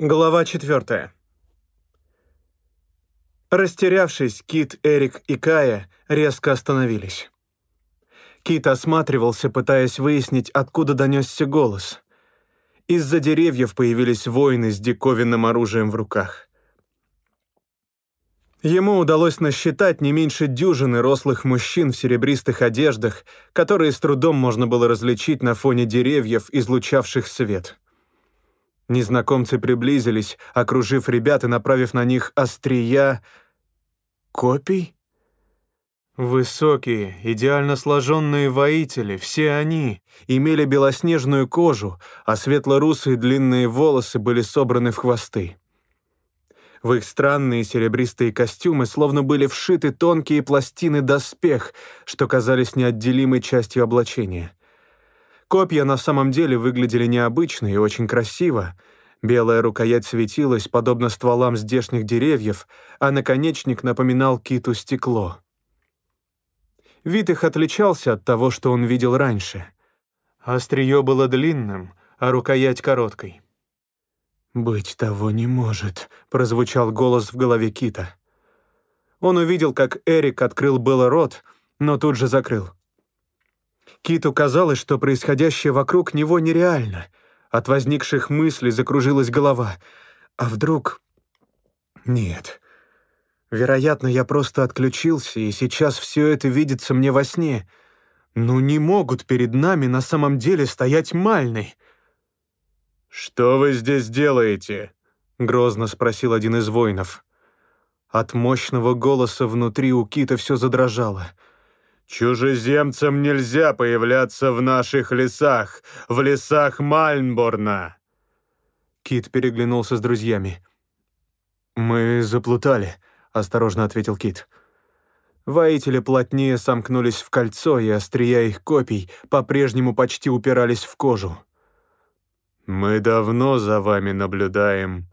Глава четвертая. Растерявшись, Кит, Эрик и Кая резко остановились. Кит осматривался, пытаясь выяснить, откуда донесся голос. Из-за деревьев появились воины с диковинным оружием в руках. Ему удалось насчитать не меньше дюжины рослых мужчин в серебристых одеждах, которые с трудом можно было различить на фоне деревьев, излучавших свет. Незнакомцы приблизились, окружив ребят и направив на них острия... копий? Высокие, идеально сложенные воители, все они, имели белоснежную кожу, а светло-русые длинные волосы были собраны в хвосты. В их странные серебристые костюмы словно были вшиты тонкие пластины доспех, что казались неотделимой частью облачения. Копья на самом деле выглядели необычно и очень красиво, Белая рукоять светилась, подобно стволам здешних деревьев, а наконечник напоминал киту стекло. Вид их отличался от того, что он видел раньше. Острие было длинным, а рукоять короткой. «Быть того не может», — прозвучал голос в голове Кита. Он увидел, как Эрик открыл было рот, но тут же закрыл. Киту казалось, что происходящее вокруг него нереально. От возникших мыслей закружилась голова. А вдруг... Нет. Вероятно, я просто отключился, и сейчас все это видится мне во сне. Но не могут перед нами на самом деле стоять Мальный. «Что вы здесь делаете?» — грозно спросил один из воинов. От мощного голоса внутри у Кита все задрожало. «Чужеземцам нельзя появляться в наших лесах, в лесах Мальнборна!» Кит переглянулся с друзьями. «Мы заплутали», — осторожно ответил Кит. Воители плотнее сомкнулись в кольцо, и острия их копий по-прежнему почти упирались в кожу. «Мы давно за вами наблюдаем.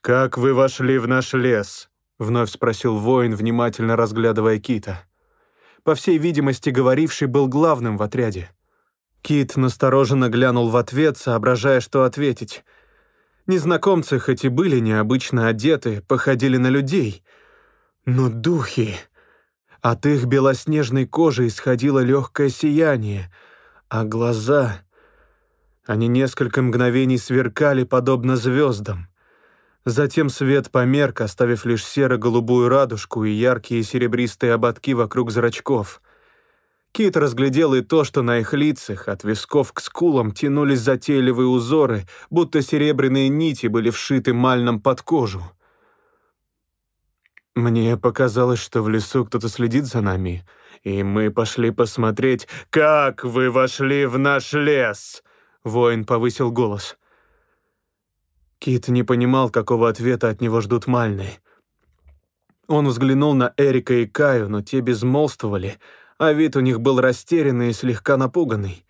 Как вы вошли в наш лес?» — вновь спросил воин, внимательно разглядывая Кита. По всей видимости, говоривший был главным в отряде. Кит настороженно глянул в ответ, соображая, что ответить. Незнакомцы, хоть и были необычно одеты, походили на людей. Но духи... От их белоснежной кожи исходило легкое сияние, а глаза... Они несколько мгновений сверкали, подобно звездам. Затем свет померк, оставив лишь серо-голубую радужку и яркие серебристые ободки вокруг зрачков. Кит разглядел и то, что на их лицах, от висков к скулам, тянулись затейливые узоры, будто серебряные нити были вшиты мальном под кожу. Мне показалось, что в лесу кто-то следит за нами, и мы пошли посмотреть, как вы вошли в наш лес. Воин повысил голос. Кит не понимал, какого ответа от него ждут Мальны. Он взглянул на Эрика и Каю, но те безмолвствовали, а вид у них был растерянный и слегка напуганный.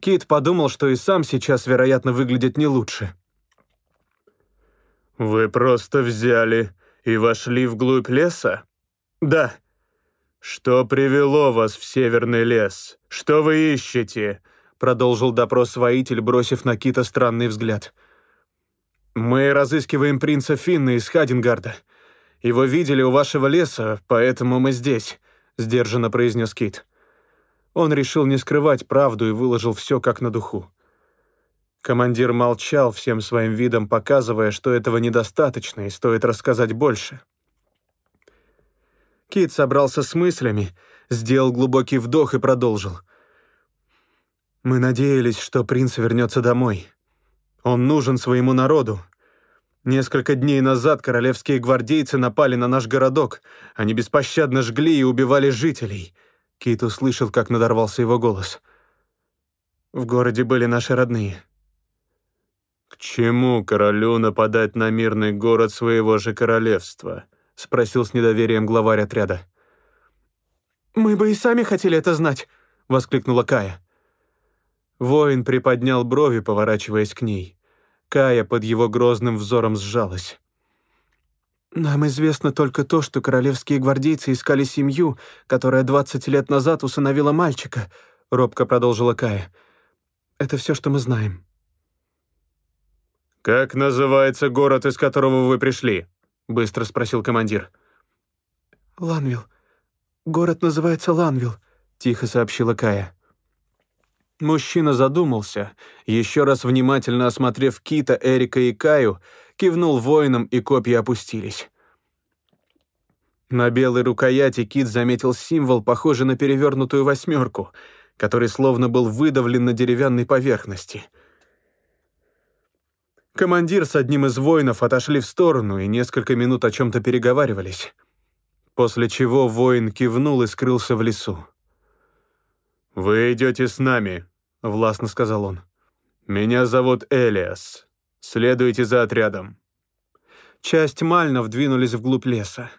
Кит подумал, что и сам сейчас, вероятно, выглядит не лучше. «Вы просто взяли и вошли вглубь леса?» «Да». «Что привело вас в северный лес? Что вы ищете?» Продолжил допрос воитель, бросив на Кита странный взгляд. «Да». «Мы разыскиваем принца Финна из Хадингарда. Его видели у вашего леса, поэтому мы здесь», — сдержанно произнес Кит. Он решил не скрывать правду и выложил все как на духу. Командир молчал, всем своим видом показывая, что этого недостаточно и стоит рассказать больше. Кит собрался с мыслями, сделал глубокий вдох и продолжил. «Мы надеялись, что принц вернется домой. Он нужен своему народу. Несколько дней назад королевские гвардейцы напали на наш городок. Они беспощадно жгли и убивали жителей. Кит услышал, как надорвался его голос. В городе были наши родные. «К чему королю нападать на мирный город своего же королевства?» — спросил с недоверием главарь отряда. «Мы бы и сами хотели это знать», — воскликнула Кая. Воин приподнял брови, поворачиваясь к ней. Кая под его грозным взором сжалась. «Нам известно только то, что королевские гвардейцы искали семью, которая 20 лет назад усыновила мальчика», — робко продолжила Кая. «Это все, что мы знаем». «Как называется город, из которого вы пришли?» — быстро спросил командир. «Ланвилл. Город называется Ланвилл», — тихо сообщила Кая. Мужчина задумался, еще раз внимательно осмотрев Кита, Эрика и Каю, кивнул воинам, и копья опустились. На белой рукояти Кит заметил символ, похожий на перевернутую восьмерку, который словно был выдавлен на деревянной поверхности. Командир с одним из воинов отошли в сторону и несколько минут о чем-то переговаривались, после чего воин кивнул и скрылся в лесу. «Вы идете с нами», — властно сказал он. «Меня зовут Элиас. Следуйте за отрядом». Часть мальнов двинулись вглубь леса.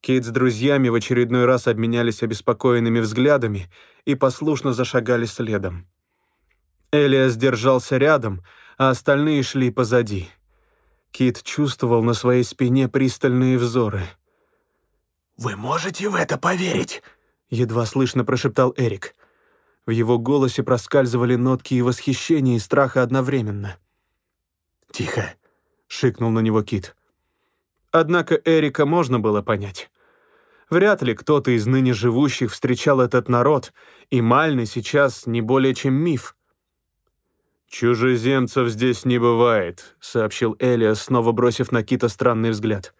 Кейт с друзьями в очередной раз обменялись обеспокоенными взглядами и послушно зашагали следом. Элиас держался рядом, а остальные шли позади. Кит чувствовал на своей спине пристальные взоры. «Вы можете в это поверить?» — едва слышно прошептал Эрик. В его голосе проскальзывали нотки и восхищения, и страха одновременно. «Тихо!» — шикнул на него Кит. Однако Эрика можно было понять. Вряд ли кто-то из ныне живущих встречал этот народ, и Мальный сейчас не более чем миф. «Чужеземцев здесь не бывает», — сообщил Элиас, снова бросив на Кита странный взгляд.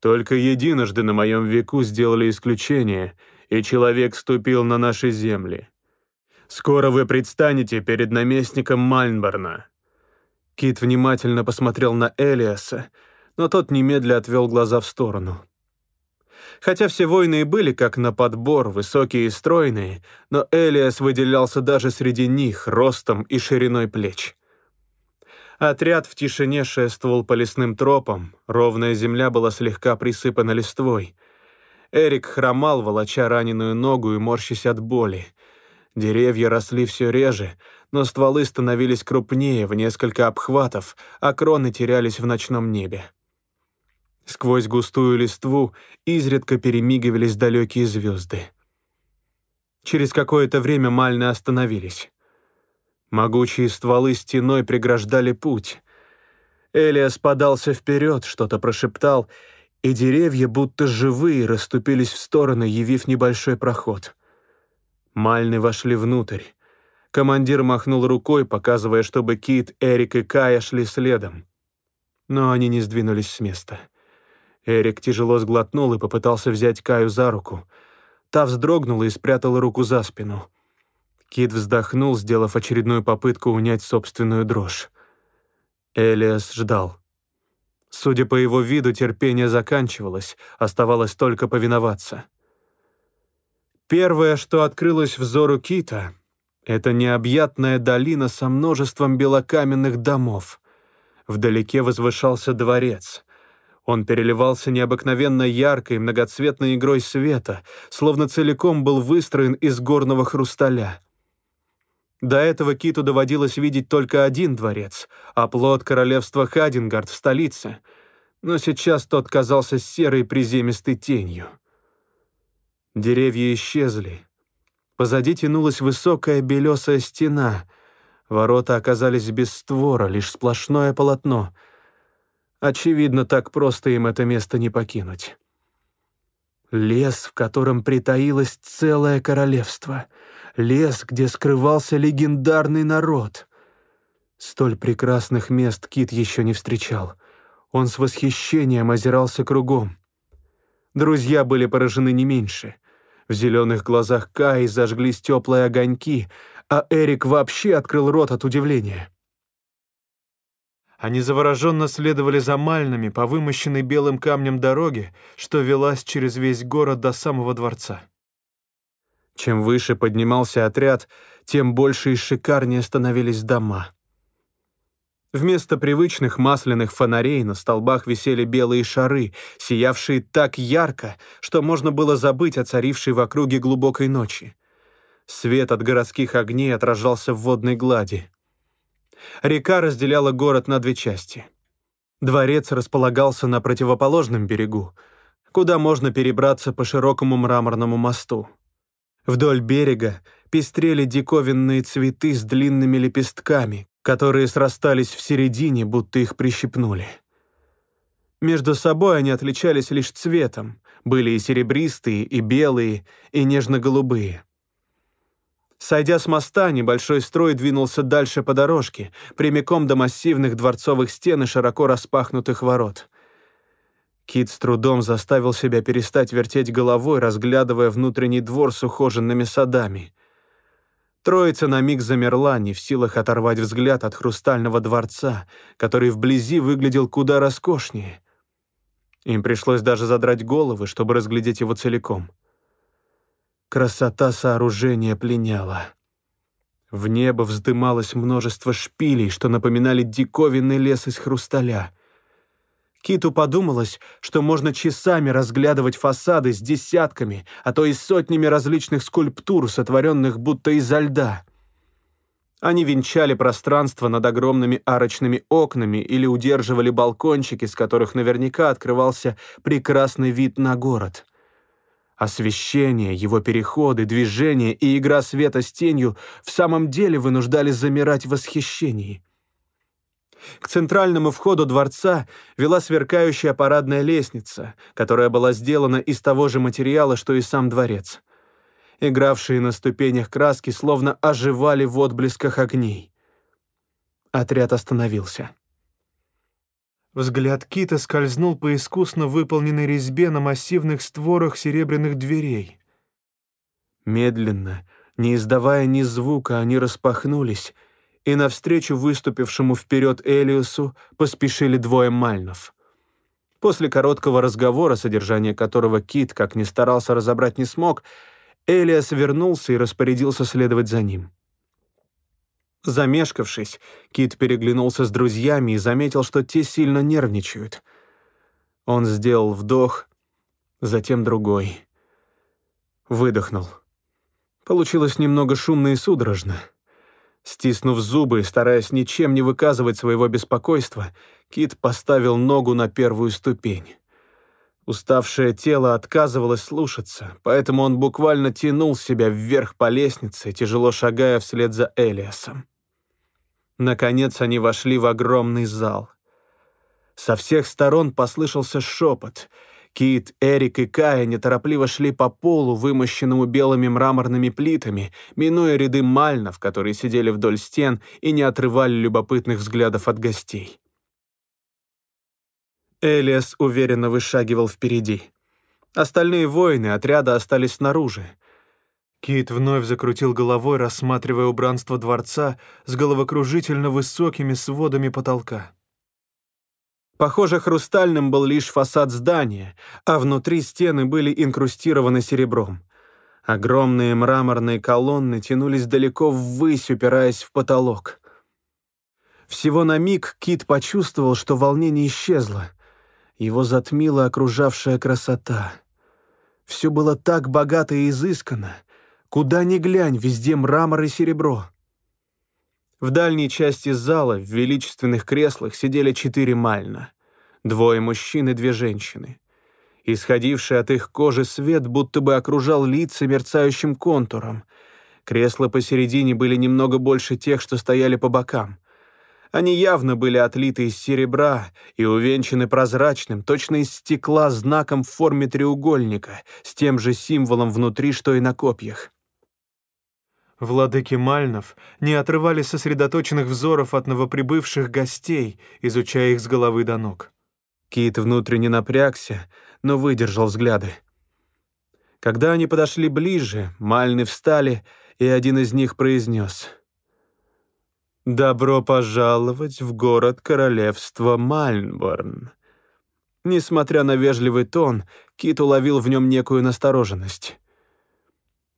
«Только единожды на моем веку сделали исключение, и человек ступил на наши земли. Скоро вы предстанете перед наместником Мальнборна». Кит внимательно посмотрел на Элиаса, но тот немедля отвел глаза в сторону. Хотя все воины и были как на подбор, высокие и стройные, но Элиас выделялся даже среди них ростом и шириной плеч. Отряд в тишине шествовал по лесным тропам, ровная земля была слегка присыпана листвой. Эрик хромал, волоча раненую ногу и морщась от боли. Деревья росли все реже, но стволы становились крупнее в несколько обхватов, а кроны терялись в ночном небе. Сквозь густую листву изредка перемигивались далекие звезды. Через какое-то время мальны остановились. Могучие стволы стеной преграждали путь. Элиас подался вперед, что-то прошептал, и деревья, будто живые, расступились в стороны, явив небольшой проход — Мальны вошли внутрь. Командир махнул рукой, показывая, чтобы Кит, Эрик и Кая шли следом. Но они не сдвинулись с места. Эрик тяжело сглотнул и попытался взять Каю за руку. Та вздрогнула и спрятала руку за спину. Кит вздохнул, сделав очередную попытку унять собственную дрожь. Элиас ждал. Судя по его виду, терпение заканчивалось, оставалось только повиноваться. Первое, что открылось взору Кита, это необъятная долина со множеством белокаменных домов. Вдалеке возвышался дворец. Он переливался необыкновенно яркой, многоцветной игрой света, словно целиком был выстроен из горного хрусталя. До этого Киту доводилось видеть только один дворец, оплот королевства Хадингард в столице, но сейчас тот казался серой приземистой тенью. Деревья исчезли. Позади тянулась высокая белесая стена. Ворота оказались без створа, лишь сплошное полотно. Очевидно, так просто им это место не покинуть. Лес, в котором притаилось целое королевство. Лес, где скрывался легендарный народ. Столь прекрасных мест Кит еще не встречал. Он с восхищением озирался кругом. Друзья были поражены не меньше — в зеленых глазах Каи зажглись теплые огоньки, а Эрик вообще открыл рот от удивления. Они завороженно следовали за мальными по вымощенной белым камнем дороге, что велась через весь город до самого дворца. Чем выше поднимался отряд, тем больше и шикарнее становились дома. Вместо привычных масляных фонарей на столбах висели белые шары, сиявшие так ярко, что можно было забыть о царившей в округе глубокой ночи. Свет от городских огней отражался в водной глади. Река разделяла город на две части. Дворец располагался на противоположном берегу, куда можно перебраться по широкому мраморному мосту. Вдоль берега пестрели диковинные цветы с длинными лепестками, которые срастались в середине, будто их прищипнули. Между собой они отличались лишь цветом, были и серебристые, и белые, и нежно-голубые. Сойдя с моста, небольшой строй двинулся дальше по дорожке, прямиком до массивных дворцовых стен и широко распахнутых ворот. Кит с трудом заставил себя перестать вертеть головой, разглядывая внутренний двор с ухоженными садами. Троица на миг замерла, не в силах оторвать взгляд от хрустального дворца, который вблизи выглядел куда роскошнее. Им пришлось даже задрать головы, чтобы разглядеть его целиком. Красота сооружения пленяла. В небо вздымалось множество шпилей, что напоминали диковинный лес из хрусталя. Киту подумалось, что можно часами разглядывать фасады с десятками, а то и сотнями различных скульптур, сотворенных будто изо льда. Они венчали пространство над огромными арочными окнами или удерживали балкончики, с которых наверняка открывался прекрасный вид на город — Освещение, его переходы, движения и игра света с тенью в самом деле вынуждали замирать в восхищении. К центральному входу дворца вела сверкающая парадная лестница, которая была сделана из того же материала, что и сам дворец. Игравшие на ступенях краски словно оживали в отблесках огней. Отряд остановился. Взгляд Кита скользнул по искусно выполненной резьбе на массивных створах серебряных дверей. Медленно, не издавая ни звука, они распахнулись, и навстречу выступившему вперед Элиусу поспешили двое мальнов. После короткого разговора, содержание которого Кит, как ни старался разобрать, не смог, Элиас вернулся и распорядился следовать за ним. Замешкавшись, Кит переглянулся с друзьями и заметил, что те сильно нервничают. Он сделал вдох, затем другой. Выдохнул. Получилось немного шумно и судорожно. Стиснув зубы стараясь ничем не выказывать своего беспокойства, Кит поставил ногу на первую ступень. Уставшее тело отказывалось слушаться, поэтому он буквально тянул себя вверх по лестнице, тяжело шагая вслед за Элиасом. Наконец они вошли в огромный зал. Со всех сторон послышался шепот. Кит, Эрик и Кая неторопливо шли по полу, вымощенному белыми мраморными плитами, минуя ряды мальнов, которые сидели вдоль стен и не отрывали любопытных взглядов от гостей. Элиас уверенно вышагивал впереди. Остальные воины отряда остались снаружи. Кит вновь закрутил головой, рассматривая убранство дворца с головокружительно высокими сводами потолка. Похоже, хрустальным был лишь фасад здания, а внутри стены были инкрустированы серебром. Огромные мраморные колонны тянулись далеко ввысь, упираясь в потолок. Всего на миг Кит почувствовал, что волнение исчезло. Его затмила окружавшая красота. Все было так богато и изысканно, Куда ни глянь, везде мрамор и серебро. В дальней части зала в величественных креслах сидели четыре мальна. Двое мужчин и две женщины. Исходивший от их кожи свет будто бы окружал лица мерцающим контуром. Кресла посередине были немного больше тех, что стояли по бокам. Они явно были отлиты из серебра и увенчаны прозрачным, точно из стекла, знаком в форме треугольника, с тем же символом внутри, что и на копьях. Владыки Мальнов не отрывали сосредоточенных взоров от новоприбывших гостей, изучая их с головы до ног. Кит внутренне напрягся, но выдержал взгляды. Когда они подошли ближе, Мальны встали, и один из них произнес «Добро пожаловать в город королевства Мальнборн». Несмотря на вежливый тон, Кит уловил в нем некую настороженность.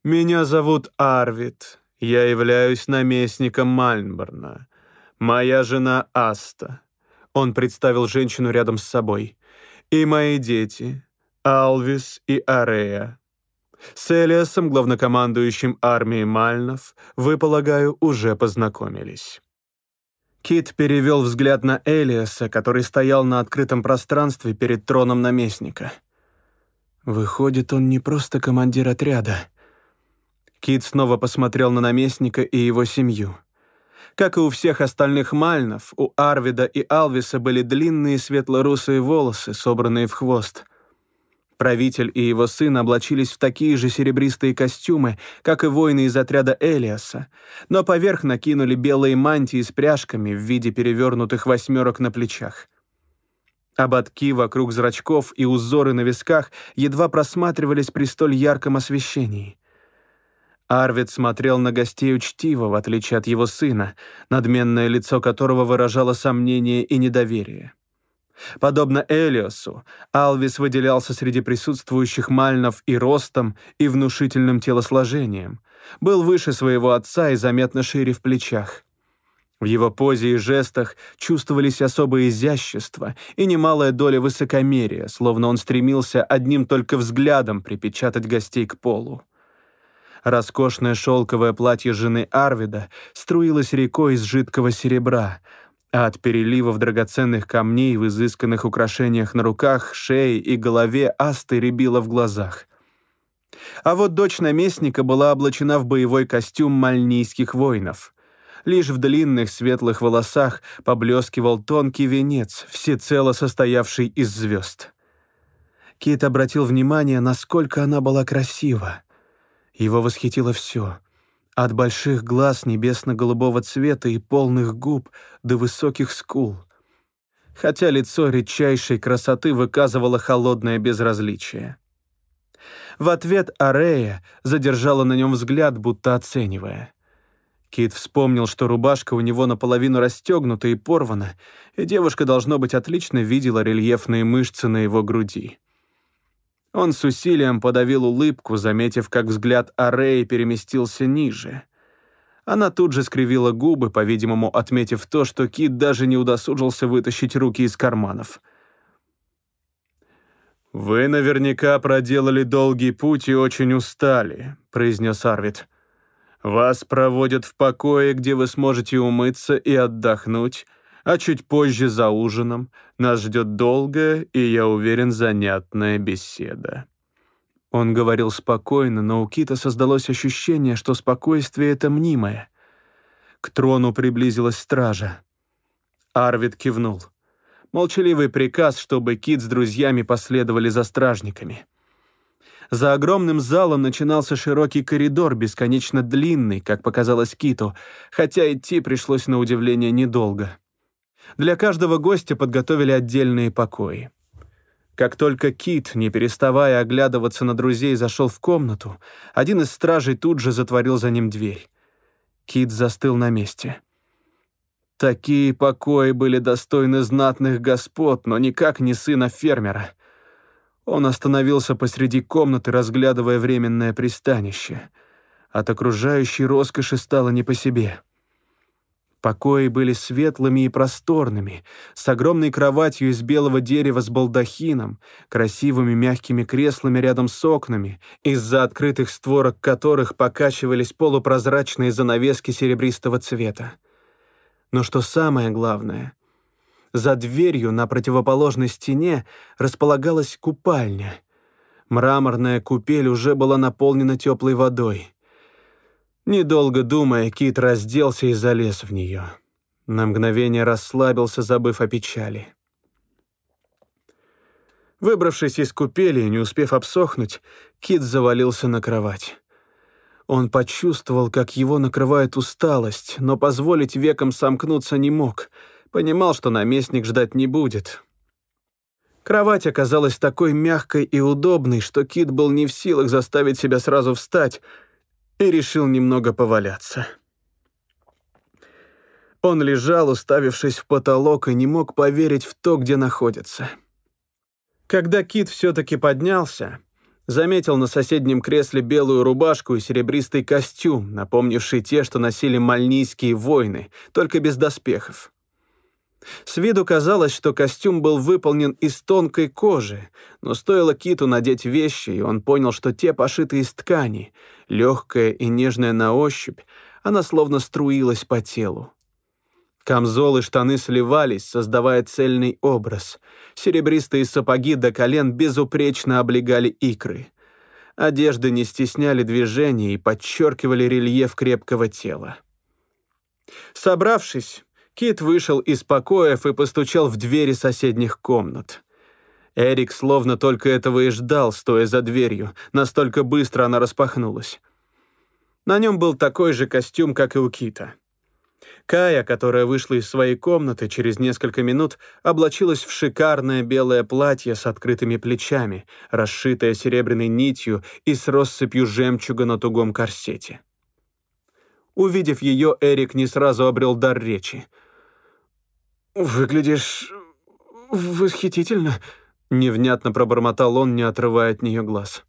«Меня зовут Арвид. Я являюсь наместником Мальнборна. Моя жена Аста». Он представил женщину рядом с собой. «И мои дети, Алвис и Арея. С Элиасом, главнокомандующим армией Мальнов, вы, полагаю, уже познакомились». Кит перевел взгляд на Элиаса, который стоял на открытом пространстве перед троном наместника. Выходит, он не просто командир отряда — Кит снова посмотрел на наместника и его семью. Как и у всех остальных мальнов, у Арвида и Алвиса были длинные светло-русые волосы, собранные в хвост. Правитель и его сын облачились в такие же серебристые костюмы, как и воины из отряда Элиаса, но поверх накинули белые мантии с пряжками в виде перевернутых восьмерок на плечах. Ободки вокруг зрачков и узоры на висках едва просматривались при столь ярком освещении. Арвид смотрел на гостей учтиво, в отличие от его сына, надменное лицо которого выражало сомнение и недоверие. Подобно Элиосу, Алвис выделялся среди присутствующих мальнов и ростом, и внушительным телосложением, был выше своего отца и заметно шире в плечах. В его позе и жестах чувствовались особое изящество и немалая доля высокомерия, словно он стремился одним только взглядом припечатать гостей к полу. Роскошное шелковое платье жены Арвида струилось рекой из жидкого серебра, а от переливов драгоценных камней в изысканных украшениях на руках, шее и голове асты рябило в глазах. А вот дочь наместника была облачена в боевой костюм мальнийских воинов. Лишь в длинных светлых волосах поблескивал тонкий венец, всецело состоявший из звезд. Кит обратил внимание, насколько она была красива. Его восхитило все. От больших глаз небесно-голубого цвета и полных губ до высоких скул. Хотя лицо редчайшей красоты выказывало холодное безразличие. В ответ Арея задержала на нем взгляд, будто оценивая. Кит вспомнил, что рубашка у него наполовину расстегнута и порвана, и девушка, должно быть, отлично видела рельефные мышцы на его груди. Он с усилием подавил улыбку, заметив, как взгляд Ареи переместился ниже. Она тут же скривила губы, по-видимому, отметив то, что Кит даже не удосужился вытащить руки из карманов. «Вы наверняка проделали долгий путь и очень устали», — произнес Арвид. «Вас проводят в покое, где вы сможете умыться и отдохнуть, а чуть позже за ужином нас ждет долгая и, я уверен, занятная беседа». Он говорил спокойно, но у Кита создалось ощущение, что спокойствие — это мнимое. К трону приблизилась стража. Арвид кивнул. Молчаливый приказ, чтобы Кит с друзьями последовали за стражниками. За огромным залом начинался широкий коридор, бесконечно длинный, как показалось Киту, хотя идти пришлось на удивление недолго. Для каждого гостя подготовили отдельные покои. Как только Кит, не переставая оглядываться на друзей, зашел в комнату, один из стражей тут же затворил за ним дверь. Кит застыл на месте. Такие покои были достойны знатных господ, но никак не сына фермера. Он остановился посреди комнаты, разглядывая временное пристанище. От окружающей роскоши стало не по себе. Покои были светлыми и просторными, с огромной кроватью из белого дерева с балдахином, красивыми мягкими креслами рядом с окнами, из-за открытых створок которых покачивались полупрозрачные занавески серебристого цвета. Но что самое главное, за дверью на противоположной стене располагалась купальня. Мраморная купель уже была наполнена теплой водой. Недолго думая, Кит разделся и залез в нее. На мгновение расслабился, забыв о печали. Выбравшись из купели и не успев обсохнуть, Кит завалился на кровать. Он почувствовал, как его накрывает усталость, но позволить векам сомкнуться не мог. Понимал, что наместник ждать не будет. Кровать оказалась такой мягкой и удобной, что Кит был не в силах заставить себя сразу встать — и решил немного поваляться. Он лежал, уставившись в потолок, и не мог поверить в то, где находится. Когда Кит все-таки поднялся, заметил на соседнем кресле белую рубашку и серебристый костюм, напомнивший те, что носили мальнийские воины, только без доспехов. С виду казалось, что костюм был выполнен из тонкой кожи, но стоило Киту надеть вещи, и он понял, что те пошиты из ткани, легкая и нежная на ощупь, она словно струилась по телу. Камзол и штаны сливались, создавая цельный образ. Серебристые сапоги до колен безупречно облегали икры. Одежды не стесняли движения и подчеркивали рельеф крепкого тела. Собравшись, Кит вышел из покоев и постучал в двери соседних комнат. Эрик словно только этого и ждал, стоя за дверью, настолько быстро она распахнулась. На нем был такой же костюм, как и у Кита. Кая, которая вышла из своей комнаты через несколько минут, облачилась в шикарное белое платье с открытыми плечами, расшитое серебряной нитью и с россыпью жемчуга на тугом корсете. Увидев ее, Эрик не сразу обрел дар речи. «Выглядишь восхитительно», — невнятно пробормотал он, не отрывая от нее глаз.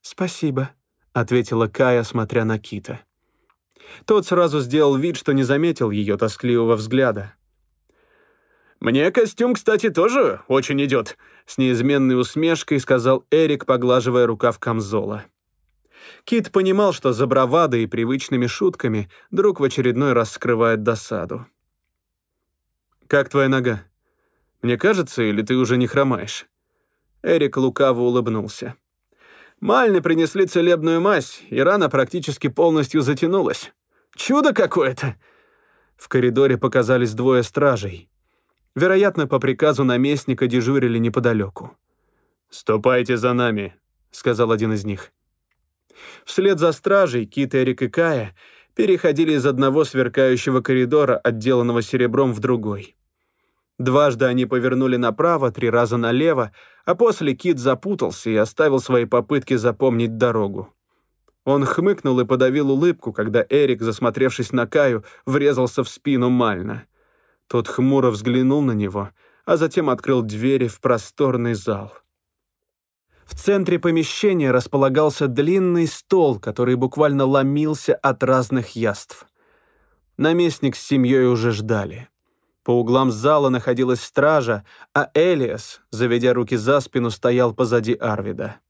«Спасибо», — ответила Кая, смотря на Кита. Тот сразу сделал вид, что не заметил ее тоскливого взгляда. «Мне костюм, кстати, тоже очень идет», — с неизменной усмешкой сказал Эрик, поглаживая рукав камзола. Кит понимал, что за бравадой и привычными шутками друг в очередной раз скрывает досаду. «Как твоя нога? Мне кажется, или ты уже не хромаешь?» Эрик лукаво улыбнулся. Мальны принесли целебную мазь, и рана практически полностью затянулась. Чудо какое-то!» В коридоре показались двое стражей. Вероятно, по приказу наместника дежурили неподалеку. «Ступайте за нами», — сказал один из них. Вслед за стражей Кит, Эрик и Кая переходили из одного сверкающего коридора, отделанного серебром, в другой. Дважды они повернули направо, три раза налево, а после Кит запутался и оставил свои попытки запомнить дорогу. Он хмыкнул и подавил улыбку, когда Эрик, засмотревшись на Каю, врезался в спину Мальна. Тот хмуро взглянул на него, а затем открыл двери в просторный зал. В центре помещения располагался длинный стол, который буквально ломился от разных яств. Наместник с семьей уже ждали. По углам зала находилась стража, а Элиас, заведя руки за спину, стоял позади Арвида.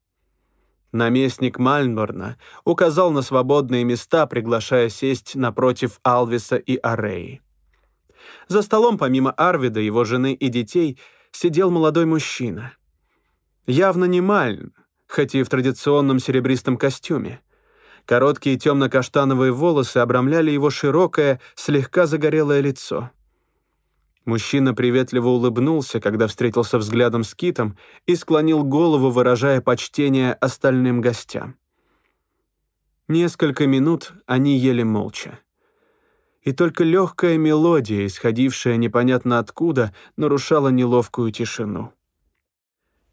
Наместник Мальнборна указал на свободные места, приглашая сесть напротив Алвиса и Ареи. За столом, помимо Арвида, его жены и детей, сидел молодой мужчина. Явно не Мальн, хоть и в традиционном серебристом костюме. Короткие темно-каштановые волосы обрамляли его широкое, слегка загорелое лицо. Мужчина приветливо улыбнулся, когда встретился взглядом с Китом и склонил голову, выражая почтение остальным гостям. Несколько минут они ели молча. И только легкая мелодия, исходившая непонятно откуда, нарушала неловкую тишину.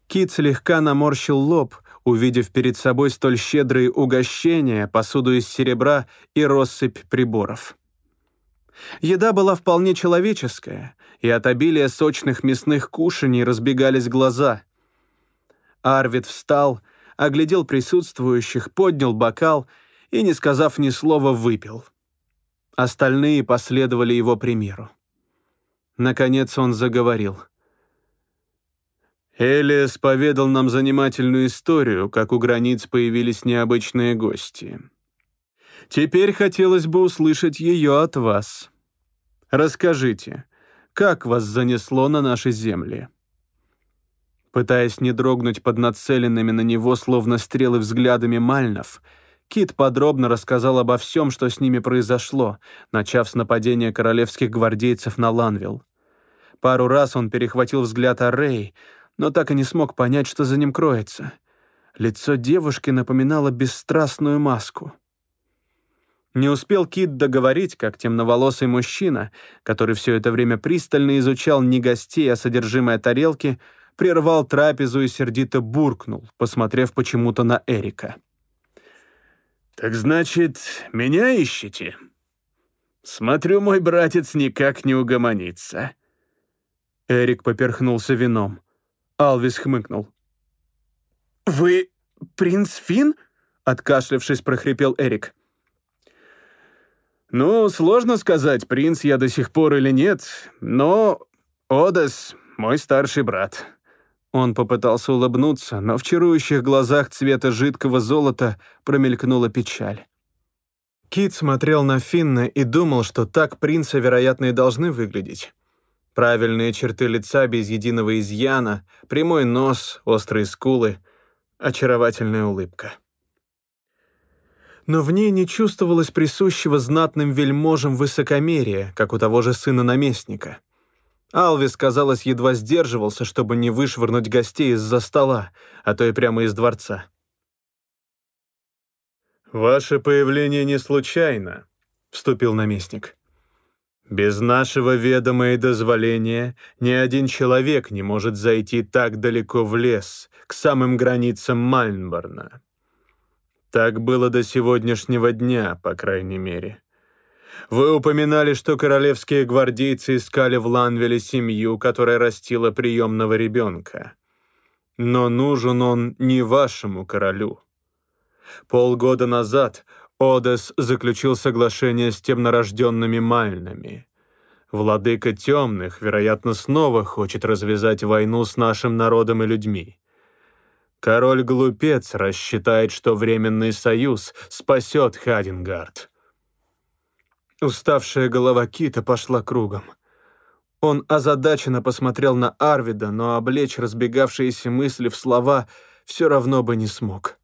Кит слегка наморщил лоб, увидев перед собой столь щедрые угощения, посуду из серебра и россыпь приборов. Еда была вполне человеческая, и от обилия сочных мясных кушаний разбегались глаза. Арвид встал, оглядел присутствующих, поднял бокал и, не сказав ни слова, выпил. Остальные последовали его примеру. Наконец он заговорил. Элиас поведал нам занимательную историю, как у границ появились необычные гости. Теперь хотелось бы услышать ее от вас. Расскажите, как вас занесло на наши земли?» Пытаясь не дрогнуть под нацеленными на него словно стрелы взглядами мальнов, Кит подробно рассказал обо всем, что с ними произошло, начав с нападения королевских гвардейцев на Ланвилл. Пару раз он перехватил взгляд Аррей, но так и не смог понять, что за ним кроется. Лицо девушки напоминало бесстрастную маску. Не успел Кит договорить, как темноволосый мужчина, который все это время пристально изучал не гостей, а содержимое тарелки, прервал трапезу и сердито буркнул, посмотрев почему-то на Эрика. «Так значит, меня ищете? Смотрю, мой братец никак не угомонится». Эрик поперхнулся вином. Алвис хмыкнул. «Вы принц Фин? откашлявшись, прохрипел Эрик. «Ну, сложно сказать, принц я до сих пор или нет, но Одес — мой старший брат». Он попытался улыбнуться, но в чарующих глазах цвета жидкого золота промелькнула печаль. Кит смотрел на Финна и думал, что так принца, вероятно, и должны выглядеть. Правильные черты лица без единого изъяна, прямой нос, острые скулы, очаровательная улыбка. Но в ней не чувствовалось присущего знатным вельможам высокомерия, как у того же сына наместника. Алвис, казалось, едва сдерживался, чтобы не вышвырнуть гостей из-за стола, а то и прямо из дворца. «Ваше появление не случайно», — вступил наместник. «Без нашего ведома и дозволения ни один человек не может зайти так далеко в лес, к самым границам Мальнборна. Так было до сегодняшнего дня, по крайней мере. Вы упоминали, что королевские гвардейцы искали в Ланвеле семью, которая растила приемного ребенка. Но нужен он не вашему королю. Полгода назад Одес заключил соглашение с темнорожденными Мальнами. Владыка темных, вероятно, снова хочет развязать войну с нашим народом и людьми. Король-глупец рассчитает, что Временный Союз спасет Хадингард. Уставшая голова Кита пошла кругом. Он озадаченно посмотрел на Арвида, но облечь разбегавшиеся мысли в слова все равно бы не смог.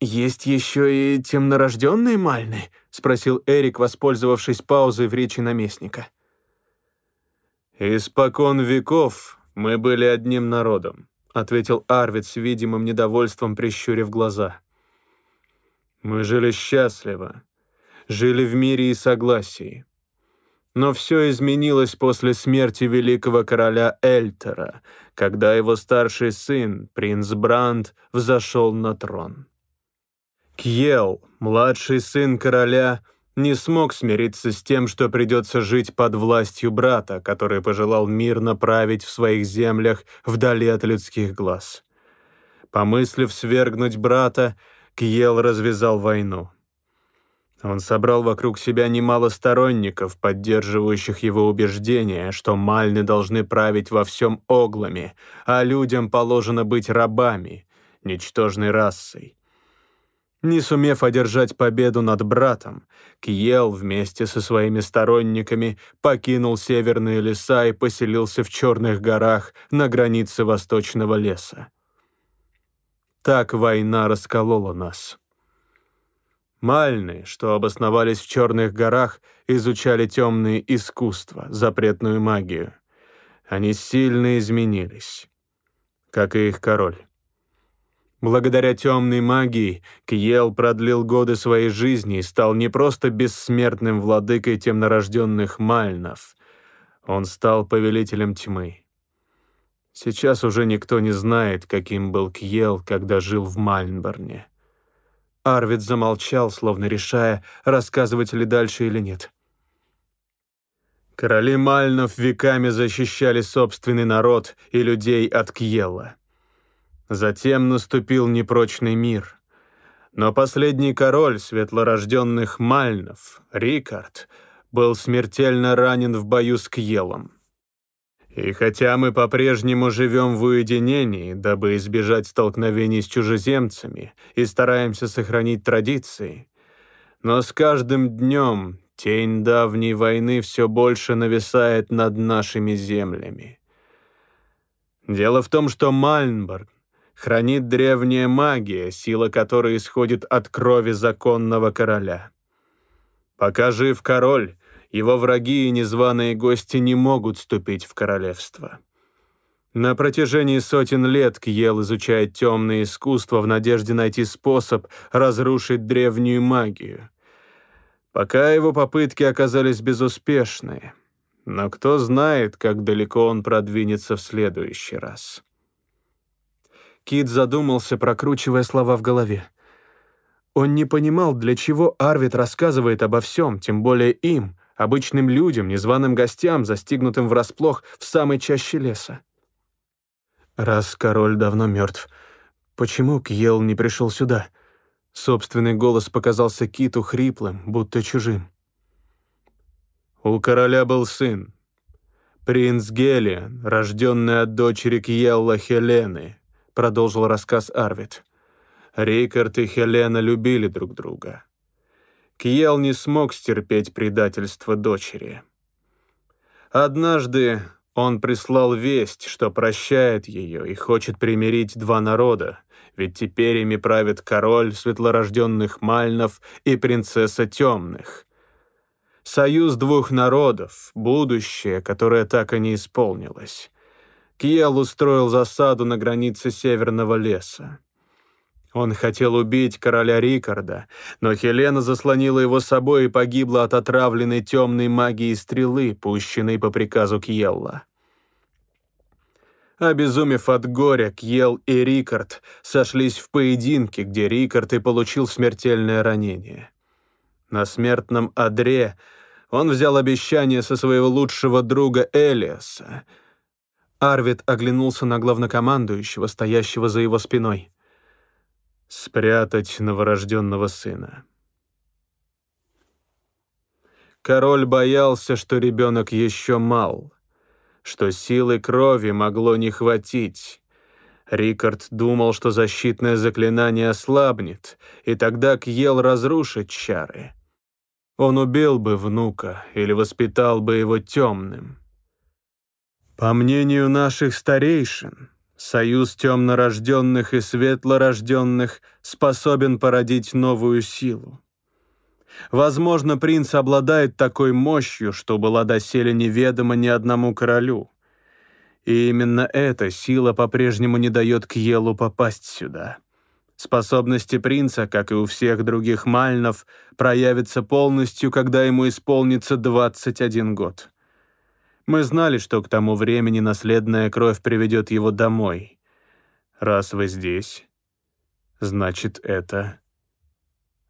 «Есть еще и темнорожденные Мальны?» — спросил Эрик, воспользовавшись паузой в речи наместника. «Испокон веков мы были одним народом ответил Арвид с видимым недовольством, прищурив глаза. Мы жили счастливо, жили в мире и согласии. Но все изменилось после смерти великого короля Эльтера, когда его старший сын, принц Бранд, взошел на трон. Кьел, младший сын короля, не смог смириться с тем, что придется жить под властью брата, который пожелал мирно править в своих землях вдали от людских глаз. Помыслив свергнуть брата, Кьел развязал войну. Он собрал вокруг себя немало сторонников, поддерживающих его убеждение, что мальны должны править во всем оглами, а людям положено быть рабами, ничтожной расой. Не сумев одержать победу над братом, Кьел вместе со своими сторонниками покинул северные леса и поселился в Черных горах на границе Восточного леса. Так война расколола нас. Мальны, что обосновались в Черных горах, изучали темные искусства, запретную магию. Они сильно изменились, как и их король. Благодаря темной магии Кьел продлил годы своей жизни и стал не просто бессмертным владыкой темнорожденных Мальнов. Он стал повелителем тьмы. Сейчас уже никто не знает, каким был Кьел, когда жил в Мальнборне. Арвид замолчал, словно решая, рассказывать ли дальше или нет. Короли Мальнов веками защищали собственный народ и людей от Кьела. Затем наступил непрочный мир. Но последний король светлорожденных Мальнов, Рикард, был смертельно ранен в бою с Кьелом. И хотя мы по-прежнему живем в уединении, дабы избежать столкновений с чужеземцами и стараемся сохранить традиции, но с каждым днем тень давней войны все больше нависает над нашими землями. Дело в том, что Мальнборг хранит древняя магия, сила которой исходит от крови законного короля. Пока жив король, его враги и незваные гости не могут ступить в королевство. На протяжении сотен лет Кьел изучает темные искусства в надежде найти способ разрушить древнюю магию. Пока его попытки оказались безуспешны, но кто знает, как далеко он продвинется в следующий раз. Кит задумался, прокручивая слова в голове. Он не понимал, для чего Арвид рассказывает обо всем, тем более им, обычным людям, незваным гостям, застигнутым врасплох в самой чаще леса. Раз король давно мертв, почему Кьел не пришел сюда? Собственный голос показался Киту хриплым, будто чужим. У короля был сын, принц Гелиан, рожденный от дочери Кьелла Хелены, продолжил рассказ Арвид. Рикард и Хелена любили друг друга. Кьел не смог стерпеть предательство дочери. Однажды Он прислал весть, что прощает ее и хочет примирить два народа, ведь теперь ими правит король светлорожденных Мальнов и принцесса Темных. Союз двух народов, будущее, которое так и не исполнилось. Кьел устроил засаду на границе Северного леса. Он хотел убить короля Рикарда, но Хелена заслонила его собой и погибла от отравленной темной магии стрелы, пущенной по приказу Кьелла. Обезумев от горя, Кьел и Рикард сошлись в поединке, где Рикард и получил смертельное ранение. На смертном одре он взял обещание со своего лучшего друга Элиаса. Арвид оглянулся на главнокомандующего, стоящего за его спиной спрятать новорожденного сына. Король боялся, что ребенок еще мал, что силы крови могло не хватить. Рикард думал, что защитное заклинание ослабнет, и тогда Кьел разрушит чары. Он убил бы внука или воспитал бы его темным. По мнению наших старейшин, Союз темнорожденных и светлорожденных способен породить новую силу. Возможно, принц обладает такой мощью, что была доселе неведома ни одному королю. И именно эта сила по-прежнему не дает Кьелу попасть сюда. Способности принца, как и у всех других мальнов, проявятся полностью, когда ему исполнится 21 год. Мы знали, что к тому времени наследная кровь приведет его домой. Раз вы здесь, значит, это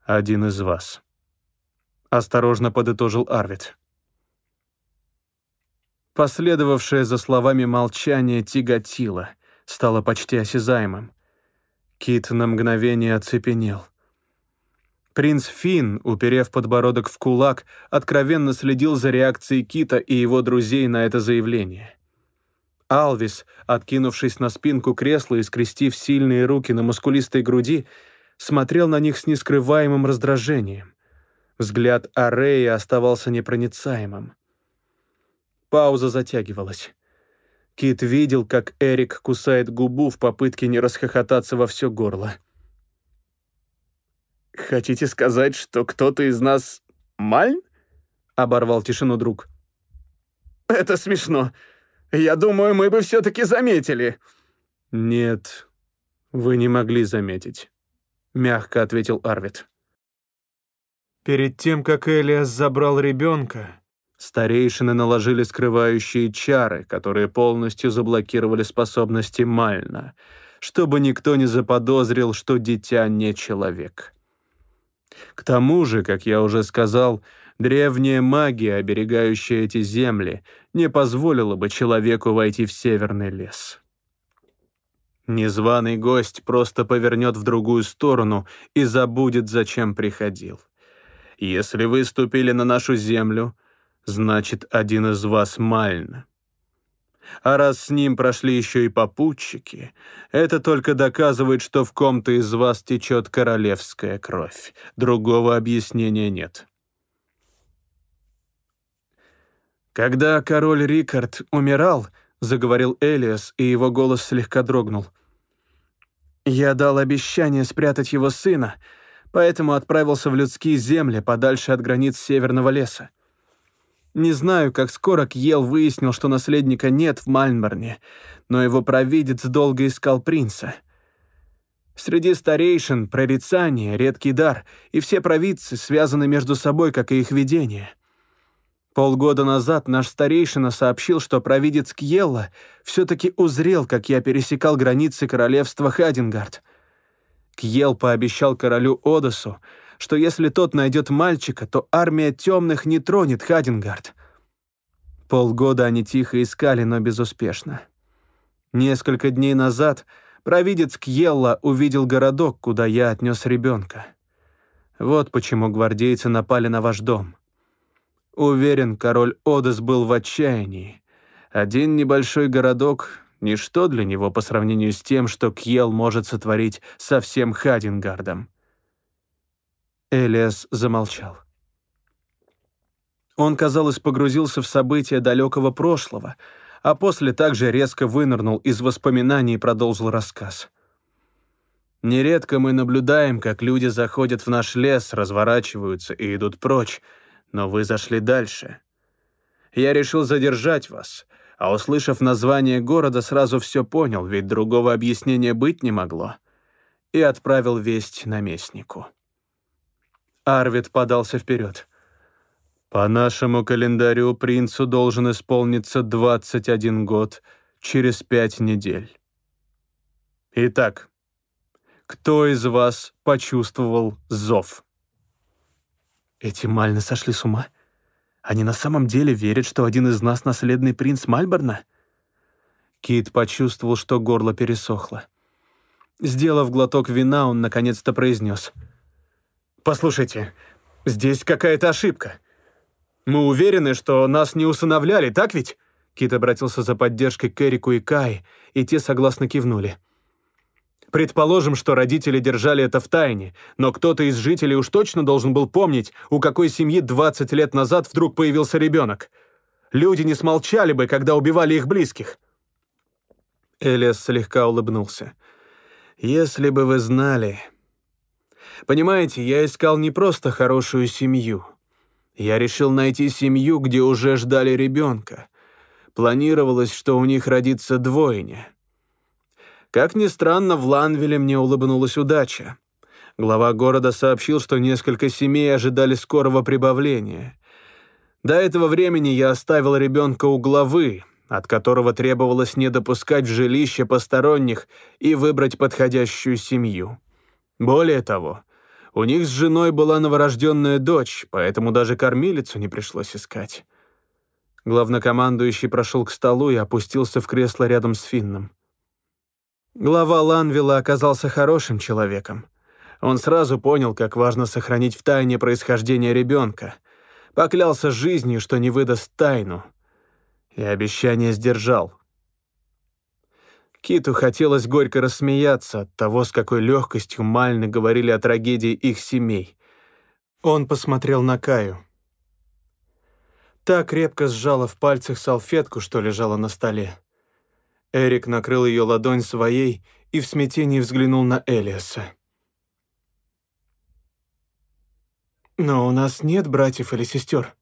один из вас. Осторожно подытожил Арвид. Последовавшее за словами молчание тяготило, стало почти осязаемым. Кит на мгновение оцепенел — Принц Финн, уперев подбородок в кулак, откровенно следил за реакцией Кита и его друзей на это заявление. Алвис, откинувшись на спинку кресла и скрестив сильные руки на мускулистой груди, смотрел на них с нескрываемым раздражением. Взгляд Арея оставался непроницаемым. Пауза затягивалась. Кит видел, как Эрик кусает губу в попытке не расхохотаться во все горло. «Хотите сказать, что кто-то из нас Мальн?» — оборвал тишину друг. «Это смешно. Я думаю, мы бы все-таки заметили». «Нет, вы не могли заметить», — мягко ответил Арвид. Перед тем, как Элиас забрал ребенка, старейшины наложили скрывающие чары, которые полностью заблокировали способности Мальна, чтобы никто не заподозрил, что дитя не человек. К тому же, как я уже сказал, древняя магия, оберегающая эти земли, не позволила бы человеку войти в северный лес. Незваный гость просто повернет в другую сторону и забудет, зачем приходил. Если вы ступили на нашу землю, значит, один из вас мально. А раз с ним прошли еще и попутчики, это только доказывает, что в ком-то из вас течет королевская кровь. Другого объяснения нет. Когда король Рикард умирал, заговорил Элиас, и его голос слегка дрогнул. Я дал обещание спрятать его сына, поэтому отправился в людские земли, подальше от границ Северного леса. Не знаю, как скоро Кьел выяснил, что наследника нет в Мальмборне, но его провидец долго искал принца. Среди старейшин прорицание — редкий дар, и все провидцы связаны между собой, как и их видение. Полгода назад наш старейшина сообщил, что провидец Кьелла все-таки узрел, как я пересекал границы королевства Хадингард. Кьел пообещал королю Одосу, что если тот найдет мальчика, то армия темных не тронет Хадингард. Полгода они тихо искали, но безуспешно. Несколько дней назад провидец Кьелла увидел городок, куда я отнес ребенка. Вот почему гвардейцы напали на ваш дом. Уверен, король Одес был в отчаянии. Один небольшой городок — ничто для него по сравнению с тем, что Кьел может сотворить со всем Хадингардом. Элиас замолчал. Он, казалось, погрузился в события далекого прошлого, а после также резко вынырнул из воспоминаний и продолжил рассказ. Нередко мы наблюдаем, как люди заходят в наш лес, разворачиваются и идут прочь, но вы зашли дальше. Я решил задержать вас, а услышав название города, сразу все понял, ведь другого объяснения быть не могло, и отправил весть наместнику. Арвид подался вперед. «По нашему календарю принцу должен исполниться 21 год через пять недель. Итак, кто из вас почувствовал зов?» Эти мальны сошли с ума? Они на самом деле верят, что один из нас наследный принц Мальборна? Кит почувствовал, что горло пересохло. Сделав глоток вина, он наконец-то произнес. «Послушайте, здесь какая-то ошибка. Мы уверены, что нас не усыновляли, так ведь?» Кит обратился за поддержкой к Эрику и Кай, и те согласно кивнули. Предположим, что родители держали это в тайне, но кто-то из жителей уж точно должен был помнить, у какой семьи 20 лет назад вдруг появился ребенок. Люди не смолчали бы, когда убивали их близких. Элиас слегка улыбнулся. «Если бы вы знали...» «Понимаете, я искал не просто хорошую семью. Я решил найти семью, где уже ждали ребенка. Планировалось, что у них родится двойня». Как ни странно, в Ланвиле мне улыбнулась удача. Глава города сообщил, что несколько семей ожидали скорого прибавления. До этого времени я оставил ребенка у главы, от которого требовалось не допускать в жилище посторонних и выбрать подходящую семью. Более того, у них с женой была новорожденная дочь, поэтому даже кормилицу не пришлось искать. Главнокомандующий прошел к столу и опустился в кресло рядом с Финном. Глава Ланвилла оказался хорошим человеком. Он сразу понял, как важно сохранить в тайне происхождение ребенка. Поклялся жизнью, что не выдаст тайну. И обещание сдержал. Киту хотелось горько рассмеяться от того, с какой легкостью Мальны говорили о трагедии их семей. Он посмотрел на Каю. Та крепко сжала в пальцах салфетку, что лежала на столе. Эрик накрыл ее ладонь своей и в смятении взглянул на Элиаса. «Но у нас нет братьев или сестер».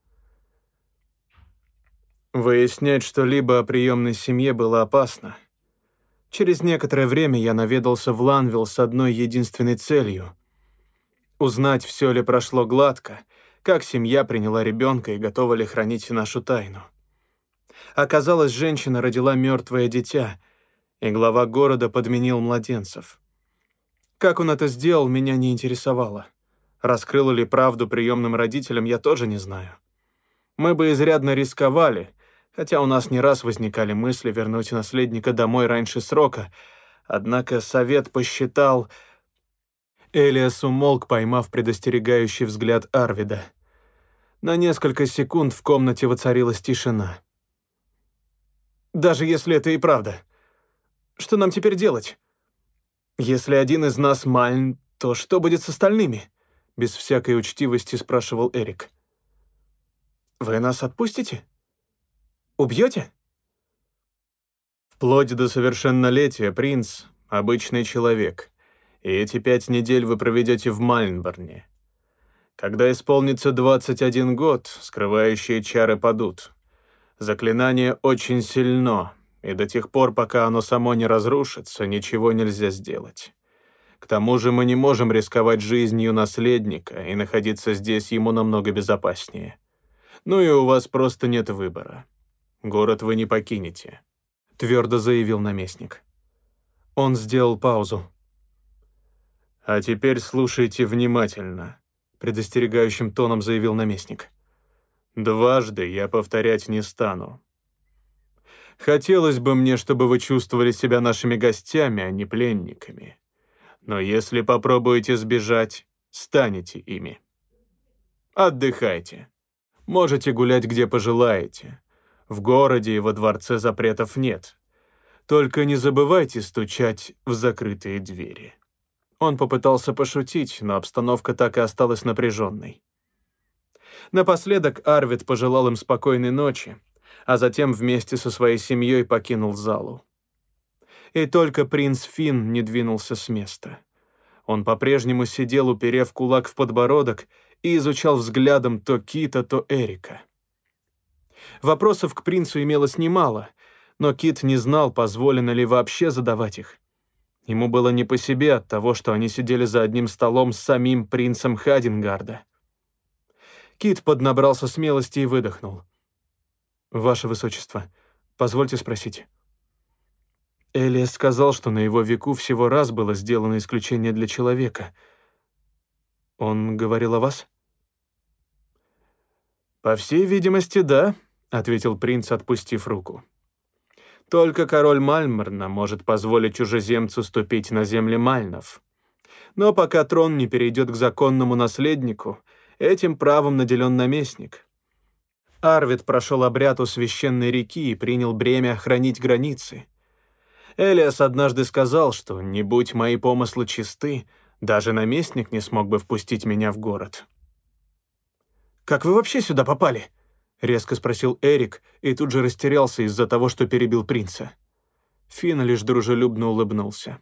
Выяснять что-либо о приемной семье было опасно. Через некоторое время я наведался в Ланвилл с одной единственной целью — узнать, все ли прошло гладко, как семья приняла ребенка и готова ли хранить нашу тайну. Оказалось, женщина родила мертвое дитя, и глава города подменил младенцев. Как он это сделал, меня не интересовало. Раскрыл ли правду приемным родителям, я тоже не знаю. Мы бы изрядно рисковали, хотя у нас не раз возникали мысли вернуть наследника домой раньше срока, однако совет посчитал... Элиас умолк, поймав предостерегающий взгляд Арвида. На несколько секунд в комнате воцарилась тишина. Даже если это и правда. Что нам теперь делать? Если один из нас Мальн, то что будет с остальными? Без всякой учтивости спрашивал Эрик. Вы нас отпустите? Убьете? Вплоть до совершеннолетия принц — обычный человек, и эти пять недель вы проведете в Мальнборне. Когда исполнится 21 год, скрывающие чары падут. Заклинание очень сильно, и до тех пор, пока оно само не разрушится, ничего нельзя сделать. К тому же мы не можем рисковать жизнью наследника, и находиться здесь ему намного безопаснее. Ну и у вас просто нет выбора. Город вы не покинете», — твердо заявил наместник. Он сделал паузу. «А теперь слушайте внимательно», — предостерегающим тоном заявил наместник. Дважды я повторять не стану. Хотелось бы мне, чтобы вы чувствовали себя нашими гостями, а не пленниками. Но если попробуете сбежать, станете ими. Отдыхайте. Можете гулять где пожелаете. В городе и во дворце запретов нет. Только не забывайте стучать в закрытые двери. Он попытался пошутить, но обстановка так и осталась напряженной. Напоследок Арвид пожелал им спокойной ночи, а затем вместе со своей семьей покинул залу. И только принц Финн не двинулся с места. Он по-прежнему сидел, уперев кулак в подбородок, и изучал взглядом то Кита, то Эрика. Вопросов к принцу имелось немало, но Кит не знал, позволено ли вообще задавать их. Ему было не по себе от того, что они сидели за одним столом с самим принцем Хадингарда. Кит поднабрался смелости и выдохнул. «Ваше Высочество, позвольте спросить». Элиас сказал, что на его веку всего раз было сделано исключение для человека. Он говорил о вас? «По всей видимости, да», — ответил принц, отпустив руку. «Только король Мальмерна может позволить чужеземцу ступить на земли Мальнов. Но пока трон не перейдет к законному наследнику, этим правом наделен наместник. Арвид прошел обряд у священной реки и принял бремя хранить границы. Элиас однажды сказал, что, не будь мои помыслы чисты, даже наместник не смог бы впустить меня в город. «Как вы вообще сюда попали?» — резко спросил Эрик и тут же растерялся из-за того, что перебил принца. Финн лишь дружелюбно улыбнулся.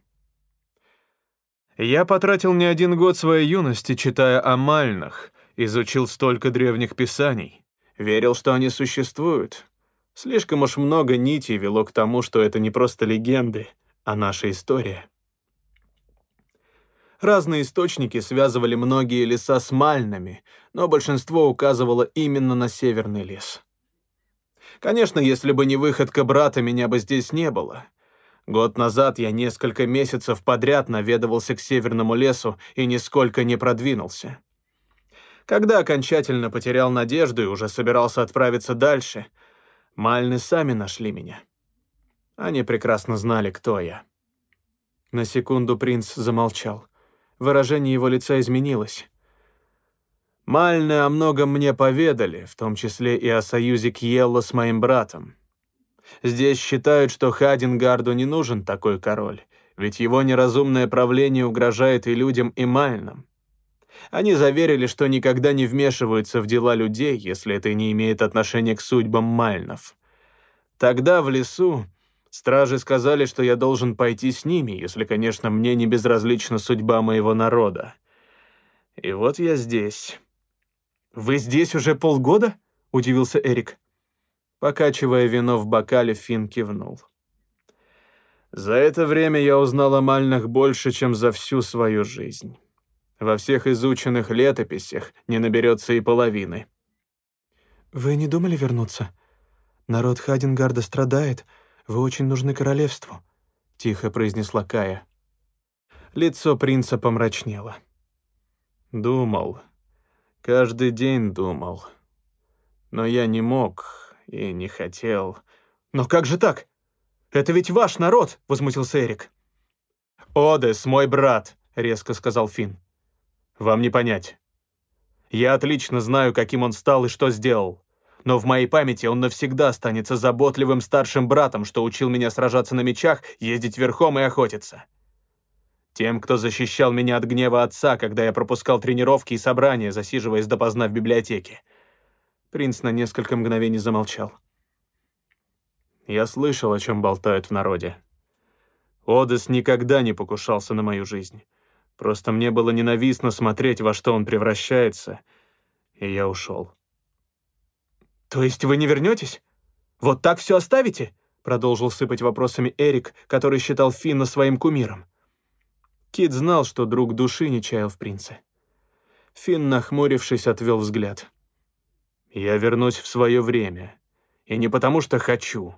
«Я потратил не один год своей юности, читая о Мальнах, изучил столько древних писаний, верил, что они существуют, Слишком уж много нитей вело к тому, что это не просто легенды, а наша история. Разные источники связывали многие леса с мальнами, но большинство указывало именно на северный лес. Конечно, если бы не выходка брата, меня бы здесь не было. Год назад я несколько месяцев подряд наведывался к северному лесу и нисколько не продвинулся. Когда окончательно потерял надежду и уже собирался отправиться дальше — Мальны сами нашли меня. Они прекрасно знали, кто я. На секунду принц замолчал. Выражение его лица изменилось. Мальны о многом мне поведали, в том числе и о союзе Кьелла с моим братом. Здесь считают, что Хадингарду не нужен такой король, ведь его неразумное правление угрожает и людям, и Мальнам. Они заверили, что никогда не вмешиваются в дела людей, если это не имеет отношения к судьбам Мальнов. Тогда в лесу стражи сказали, что я должен пойти с ними, если, конечно, мне не безразлична судьба моего народа. И вот я здесь. «Вы здесь уже полгода?» — удивился Эрик. Покачивая вино в бокале, Финн кивнул. За это время я узнал о Мальнах больше, чем за всю свою жизнь. Во всех изученных летописях не наберется и половины. «Вы не думали вернуться? Народ Хадингарда страдает. Вы очень нужны королевству», — тихо произнесла Кая. Лицо принца помрачнело. Думал. Каждый день думал. Но я не мог и не хотел. «Но как же так? Это ведь ваш народ!» — возмутился Эрик. «Одес, мой брат», — резко сказал Финн. Вам не понять. Я отлично знаю, каким он стал и что сделал. Но в моей памяти он навсегда останется заботливым старшим братом, что учил меня сражаться на мечах, ездить верхом и охотиться. Тем, кто защищал меня от гнева отца, когда я пропускал тренировки и собрания, засиживаясь допоздна в библиотеке. Принц на несколько мгновений замолчал. Я слышал, о чем болтают в народе. Одес никогда не покушался на мою жизнь. Просто мне было ненавистно смотреть, во что он превращается, и я ушел. «То есть вы не вернетесь? Вот так все оставите?» Продолжил сыпать вопросами Эрик, который считал Финна своим кумиром. Кит знал, что друг души не чаял в принце. Финн, нахмурившись, отвел взгляд. «Я вернусь в свое время. И не потому, что хочу.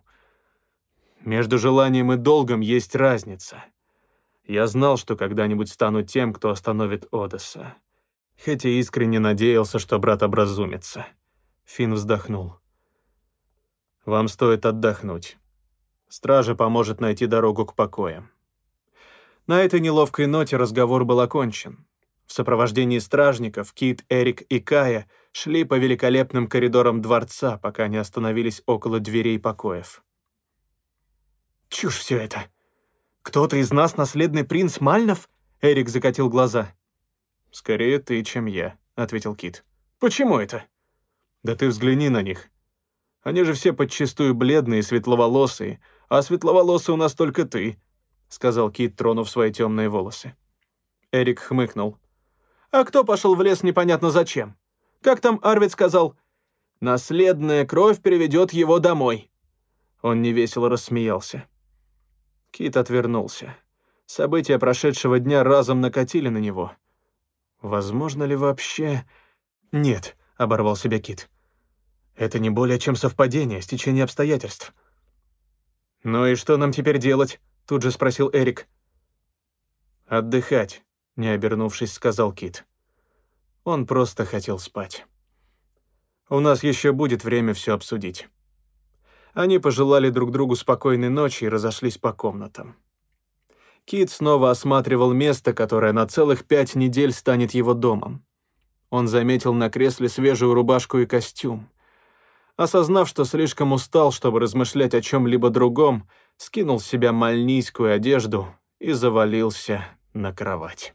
Между желанием и долгом есть разница. Я знал, что когда-нибудь стану тем, кто остановит Одесса. Хотя искренне надеялся, что брат образумится. Финн вздохнул. «Вам стоит отдохнуть. Стража поможет найти дорогу к покоям». На этой неловкой ноте разговор был окончен. В сопровождении стражников Кит, Эрик и Кая шли по великолепным коридорам дворца, пока не остановились около дверей покоев. «Чушь все это!» «Кто-то из нас наследный принц Мальнов?» Эрик закатил глаза. «Скорее ты, чем я», — ответил Кит. «Почему это?» «Да ты взгляни на них. Они же все подчистую бледные, светловолосые, а светловолосый у нас только ты», — сказал Кит, тронув свои темные волосы. Эрик хмыкнул. «А кто пошел в лес непонятно зачем? Как там Арвид сказал? Наследная кровь приведет его домой». Он невесело рассмеялся. Кит отвернулся. События прошедшего дня разом накатили на него. Возможно ли вообще... «Нет», — оборвал себя Кит. «Это не более чем совпадение, стечение обстоятельств». «Ну и что нам теперь делать?» — тут же спросил Эрик. «Отдыхать», — не обернувшись, сказал Кит. Он просто хотел спать. «У нас еще будет время все обсудить». Они пожелали друг другу спокойной ночи и разошлись по комнатам. Кит снова осматривал место, которое на целых пять недель станет его домом. Он заметил на кресле свежую рубашку и костюм. Осознав, что слишком устал, чтобы размышлять о чем-либо другом, скинул с себя мальнийскую одежду и завалился на кровать.